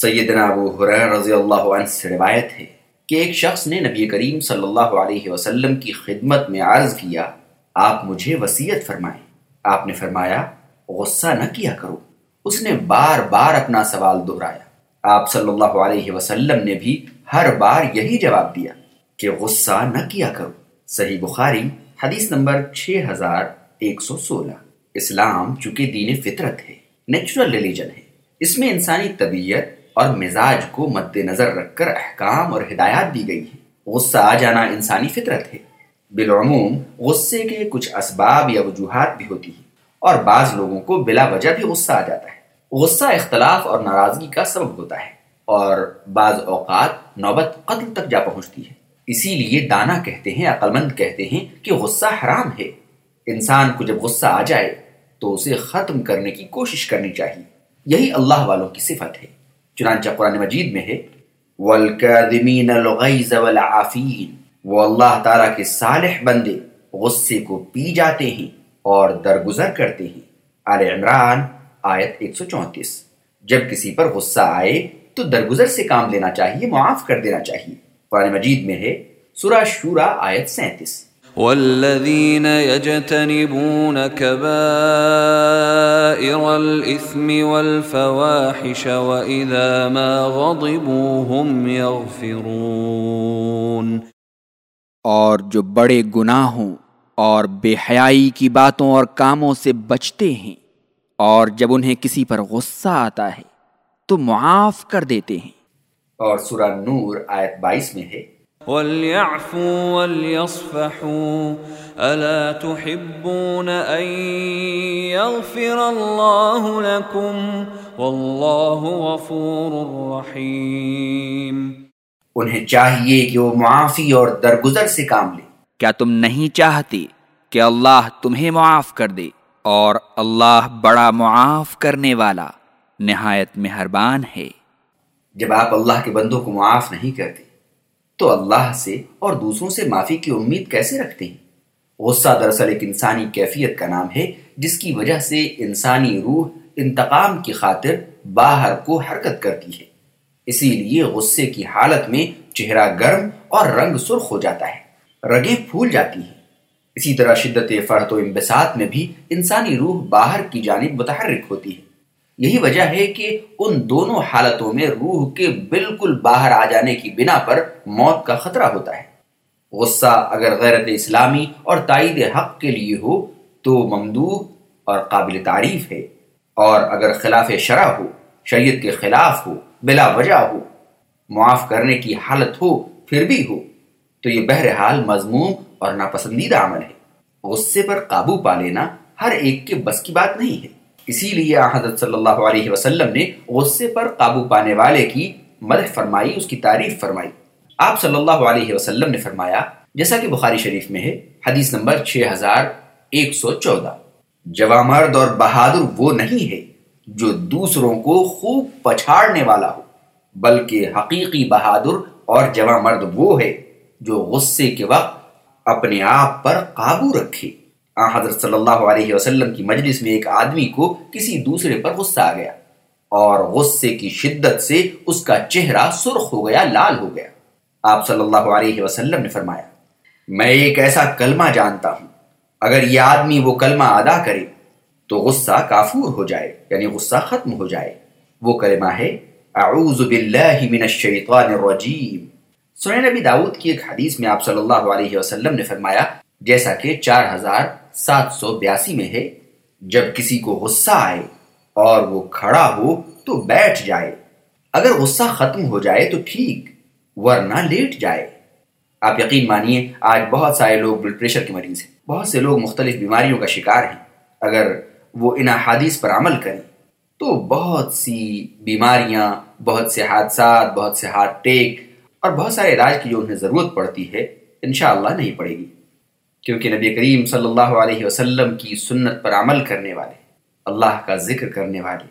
سیدنا ابو حریر رضی اللہ عنہ سے روایت ہے کہ ایک شخص نے نبی کریم صلی اللہ علیہ وسلم کی خدمت میں عرض کیا، آپ مجھے وسیعت فرمائیں۔ آپ نے فرمایا، غصہ نہ کیا کرو۔ اس نے بار بار اپنا سوال دہرایا۔ آپ صلی اللہ علیہ وسلم نے بھی ہر بار یہی جواب دیا کہ غصہ نہ کیا کرو۔ صحیح بخاری، حدیث نمبر 6116 اسلام چونکہ دین فطرت ہے، نیچرل ریلیجن ہے۔ اس میں انسانی طبیعت اور مزاج کو مد نظر رکھ کر احکام اور ہدایات دی گئی ہیں۔ غصہ آ جانا انسانی فطرت ہے۔ بالعموم، غصے کے کچھ اسباب یا وجوہات بھی ہوتی ہیں اور بعض لوگوں کو بلا وجہ بھی غصہ آ جاتا ہے۔ غصہ اختلاف اور ناراضگی کا سبب ہوتا ہے اور بعض اوقات نوبت قتل تک جا پہنچتی ہے۔ اسی لیے دانا کہتے ہیں عقل مند کہتے ہیں کہ غصہ حرام ہے۔ انسان کو جب غصہ آ جائے تو اسے ختم کرنے کی کوشش کرنی چاہیے۔ یہی اللہ والوں کی صفت ہے۔ چنانچہ قرآن مجید میں ہے، وَالْكَاذِمِينَ الْغَيْزَ وَالْعَافِينَ، وہ اللہ تعالیٰ کے صالح بندے غصے کو پی جاتے ہیں اور درگزر کرتے ہیں۔ آل عمران، آیت 134 جب کسی پر غصہ آئے تو درگزر سے کام لینا چاہیے، معاف کر دینا چاہیے۔ قرآن مجید میں ہے، سورہ شورہ آیت 37 والذين يجتنبون كبائر الإثم والفواحش وإذا ما غضبوا هم يغفرون اور جو بڑے گناہوں اور بے حیائی کی باتوں اور کاموں سے بچتے ہیں اور جب انہیں کسی پر غصہ آتا ہے تو معاف کر دیتے ہیں۔ اور سورہ نور آیت بائیس میں ہے وَلْيَعْفُوا وَلْيَصْفَحُوا أَلَا تُحِبُّونَ أَن يَغْفِرَ اللَّهُ لَكُمْ وَاللَّهُ غَفُورٌ رَحِيمٌ انہیں چاہیے کہ وہ معافی اور درگزر سے کام لیں کیا تم نہیں چاہتے کہ اللہ تمہیں معاف کر دے اور اللہ بڑا معاف کرنے والا نہایت مہربان ہے؟ جب آپ اللہ کے بندوں کو معاف نہیں کرتے تو اللہ سے اور دوسروں سے معافی کی امید کیسے رکھتے ہیں؟ غصہ دراصل ایک انسانی کیفیت کا نام ہے، جس کی وجہ سے انسانی روح انتقام کی خاطر باہر کو حرکت کرتی ہے۔ اسی لیے غصے کی حالت میں چہرہ گرم اور رنگ سرخ ہو جاتا ہے، رگیں پھول جاتی ہیں۔ اسی طرح شدت فرد و انبساط میں بھی انسانی روح باہر کی جانب متحرک ہوتی ہے۔ یہی وجہ ہے کہ ان دونوں حالتوں میں روح کے بالکل باہر آ جانے کی بنا پر موت کا خطرہ ہوتا ہے۔ غصہ اگر غیرت اسلامی اور تائید حق کے لیے ہو تو ممدوح اور قابل تعریف ہے۔ اور اگر خلاف شرع ہو، شریعت کے خلاف ہو، بلا وجہ ہو، معاف کرنے کی حالت ہو، پھر بھی ہو، تو یہ بہرحال مضموم اور ناپسندیدہ عمل ہے۔ غصے پر قابو پا لینا ہر ایک کے بس کی بات نہیں ہے۔ اسی لیے حضرت صلی اللہ علیہ وسلم نے غصے پر قابو پانے والے کی مدح فرمائی، اس کی تعریف فرمائی۔ آپ صلی اللہ علیہ وسلم نے فرمایا، جیسا کہ بخاری شریف میں ہے، حدیث نمبر 6114 جوان مرد اور بہادر وہ نہیں ہے جو دوسروں کو خوب پچھاڑنے والا ہو، بلکہ حقیقی بہادر اور جوان مرد وہ ہے جو غصے کے وقت اپنے آپ پر قابو رکھے۔ حضرت صلی اللہ علیہ وسلم کی مجلس میں ایک آدمی کو کسی دوسرے پر غصہ آ گیا اور غصے کی شدت سے اس کا چہرہ سرخ ہو گیا، لال ہو گیا۔ آپ صلی اللہ علیہ وسلم نے فرمایا، میں ایک ایسا کلمہ جانتا ہوں، اگر یہ آدمی وہ کلمہ ادا کرے تو غصہ کافور ہو جائے یعنی غصہ ختم ہو جائے۔ وہ کلمہ ہے، اعوذ باللہ من الشیطان الرجیم۔ سنن نبی داؤد کی ایک حدیث میں آپ صلی اللہ علیہ وسلم نے فرمایا، جیسا کہ چار ہزار سات سو بیاسی میں ہے۔ جب کسی کو غصہ آئے اور وہ کھڑا ہو تو بیٹھ جائے۔ اگر غصہ ختم ہو جائے تو ٹھیک، ورنہ لیٹ جائے۔ آپ یقین مانیے، آج بہت سارے لوگ بلڈ پریشر کے مریض ہیں۔ بہت سے لوگ مختلف بیماریوں کا شکار ہیں۔ اگر وہ ان حادیث پر عمل کریں تو بہت سی بیماریاں، بہت سے حادثات، بہت سے ہارٹ ٹیک اور بہت سارے علاج کی جو انہیں ضرورت پڑتی ہے، انشاءاللہ نہیں پڑے گی۔ کیونکہ نبی کریم صلی اللہ علیہ وسلم کی سنت پر عمل کرنے والے، اللہ کا ذکر کرنے والے،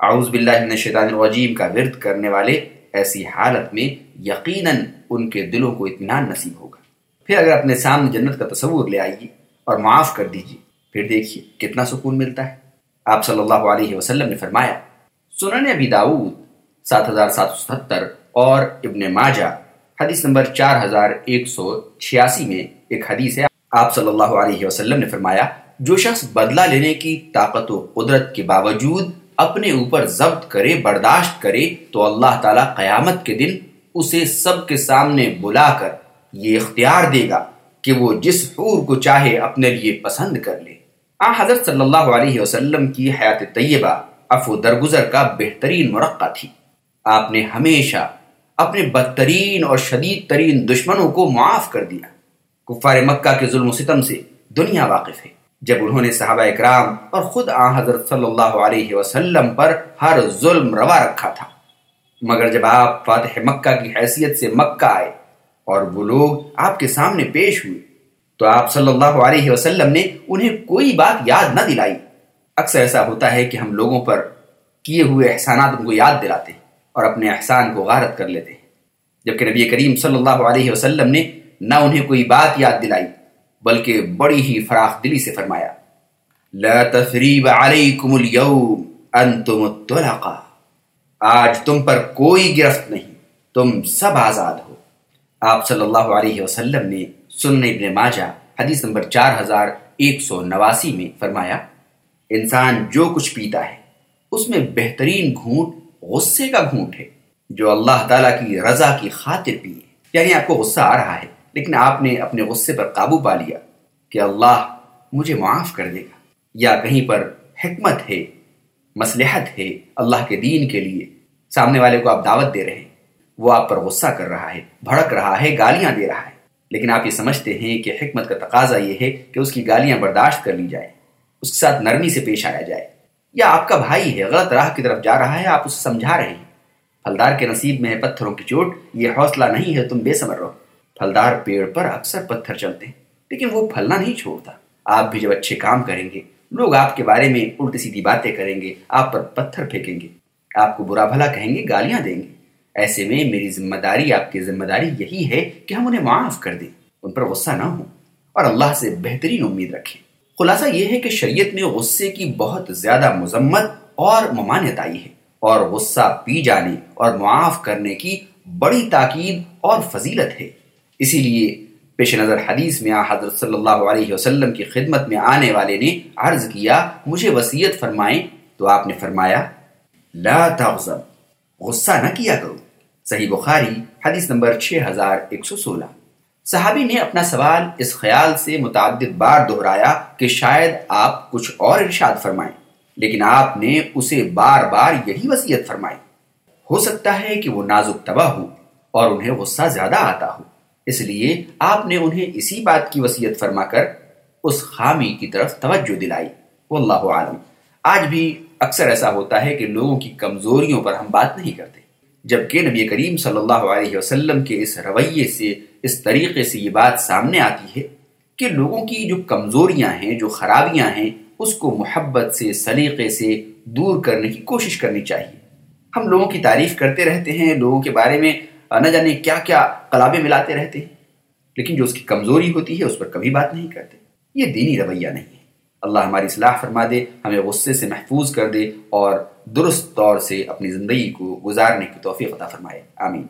اعوذ باللہ من الشیطان الرجیم کا ورد کرنے والے، ایسی حالت میں یقیناً ان کے دلوں کو اطمینان نصیب ہوگا۔ پھر اگر اپنے سامنے جنت کا تصور لے آئیے اور معاف کر دیجیے، پھر دیکھیے کتنا سکون ملتا ہے۔ آپ صلی اللہ علیہ وسلم نے فرمایا، سنن ابی داود سات ہزار سات سو ستہتر اور ابن ماجہ، حدیث نمبر چار ہزار ایک سو چھیاسی میں ایک حدیث ہے۔ آپ صلی اللہ علیہ وسلم نے فرمایا، جو شخص بدلہ لینے کی طاقت و قدرت کے باوجود اپنے اوپر ضبط کرے، برداشت کرے، تو اللہ تعالیٰ قیامت کے دن اسے سب کے سامنے بلا کر یہ اختیار دے گا کہ وہ جس حور کو چاہے اپنے لیے پسند کر لے۔ آ، حضرت صلی اللہ علیہ وسلم کی حیات طیبہ افو درگزر کا بہترین مرقع تھی۔ آپ نے ہمیشہ اپنے بدترین اور شدید ترین دشمنوں کو معاف کر دیا۔ کفار مکہ کے ظلم و ستم سے دنیا واقف ہے۔ جب انہوں نے صحابہ اکرام اور خود آ حضرت صلی اللہ علیہ وسلم پر ہر ظلم روا رکھا تھا، مگر جب آپ فاتح مکہ کی حیثیت سے مکہ آئے اور وہ لوگ آپ کے سامنے پیش ہوئے، تو آپ صلی اللہ علیہ وسلم نے انہیں کوئی بات یاد نہ دلائی۔ اکثر ایسا ہوتا ہے کہ ہم لوگوں پر کیے ہوئے احسانات ان کو یاد دلاتے ہیں اور اپنے احسان کو غارت کر لیتے ہیں۔ جبکہ نبی کریم صلی اللہ علیہ وسلم نے نہ انہیں کوئی بات یاد دلائی، بلکہ بڑی ہی فراخ دلی سے فرمایا، لا تثریب علیکم اليوم انتم الطلقاء آج تم پر کوئی گرفت نہیں، تم سب آزاد ہو۔ آپ صلی اللہ علیہ وسلم نے سنن ابن ماجہ، حدیث نمبر چار ہزار ایک سو نواسی میں فرمایا، انسان جو کچھ پیتا ہے، اس میں بہترین گھونٹ غصے کا گھونٹ ہے، جو اللہ تعالیٰ کی رضا کی خاطر پیے۔ یعنی آپ کو غصہ آ رہا ہے۔ لیکن آپ نے اپنے غصے پر قابو پا لیا کہ اللہ مجھے معاف کر دے گا۔ یا کہیں پر حکمت ہے مسلحت ہے اللہ کے دین کے لیے۔ سامنے والے کو آپ دعوت دے رہے ہیں۔ وہ آپ پر غصہ کر رہا ہے، بھڑک رہا ہے، گالیاں دے رہا ہے۔ لیکن آپ یہ سمجھتے ہیں کہ حکمت کا تقاضا یہ ہے کہ اس کی گالیاں برداشت کر لی جائے، اس کے ساتھ نرمی سے پیش آیا جائے۔ یا آپ کا بھائی ہے، غلط راہ کی طرف جا رہا ہے، آپ اسے سمجھا رہے ہیں۔ پھلدار کے نصیب میں ہے پتھروں کی چوٹ، یہ حوصلہ نہیں ہے تم بے سمر رہو۔ پھلدار پیڑ پر اکثر پتھر چلتے ہیں، لیکن وہ پھلنا نہیں چھوڑتا۔ آپ بھی جب اچھے کام کریں گے، لوگ آپ کے بارے میں الٹی سیدھی باتیں کریں گے، آپ پر پتھر پھینکیں گے۔ آپ کو برا بھلا کہیں گے، گالیاں دیں گے۔ ایسے میں میری ذمہ داری آپ کی ذمہ داری یہی ہے کہ ہم انہیں معاف کر دیں۔ ان پر غصہ نہ ہو اور اللہ سے بہترین امید رکھیں۔ خلاصہ یہ ہے کہ شریعت میں غصے کی بہت زیادہ مذمت اور ممانعت آئی ہے۔ اور غصہ پی جانے اور معاف کرنے کی بڑی تاکید اور فضیلت ہے۔ اسی لیے پیش نظر حدیث میں حضرت صلی اللہ علیہ وسلم کی خدمت میں آنے والے نے عرض کیا، مجھے وسیعت فرمائیں۔ تو آپ نے فرمایا، لا تغضب، غصہ نہ کیا کرو۔ صحیح بخاری، حدیث نمبر 6116 صحابی نے اپنا سوال اس خیال سے متعدد بار دہرایا کہ شاید آپ کچھ اور ارشاد فرمائیں۔ لیکن آپ نے اسے بار بار یہی وصیت فرمائی۔ ہو سکتا ہے کہ وہ نازک تباہ ہو اور انہیں غصہ زیادہ آتا ہو۔ اس لیے آپ نے انہیں اسی بات کی وصیت فرما کر اس خامی کی طرف توجہ دلائی۔ واللہ عالم۔ آج بھی اکثر ایسا ہوتا ہے کہ لوگوں کی کمزوریوں پر ہم بات نہیں کرتے۔ جبکہ نبی کریم صلی اللہ علیہ وسلم کے اس رویے سے، اس طریقے سے یہ بات سامنے آتی ہے کہ لوگوں کی جو کمزوریاں ہیں، جو خرابیاں ہیں، اس کو محبت سے، سلیقے سے دور کرنے کی کوشش کرنی چاہیے۔ ہم لوگوں کی تعریف کرتے رہتے ہیں، لوگوں کے بارے میں نہ جانے کیا کیا کلابے ملاتے رہتے ہیں۔ لیکن جو اس کی کمزوری ہوتی ہے، اس پر کبھی بات نہیں کرتے۔ یہ دینی رویہ نہیں ہے۔ اللہ ہماری صلاح فرما دے، ہمیں غصے سے محفوظ کر دے اور درست طور سے اپنی زندگی کو گزارنے کی توفیق عطا فرمائے۔ آمین۔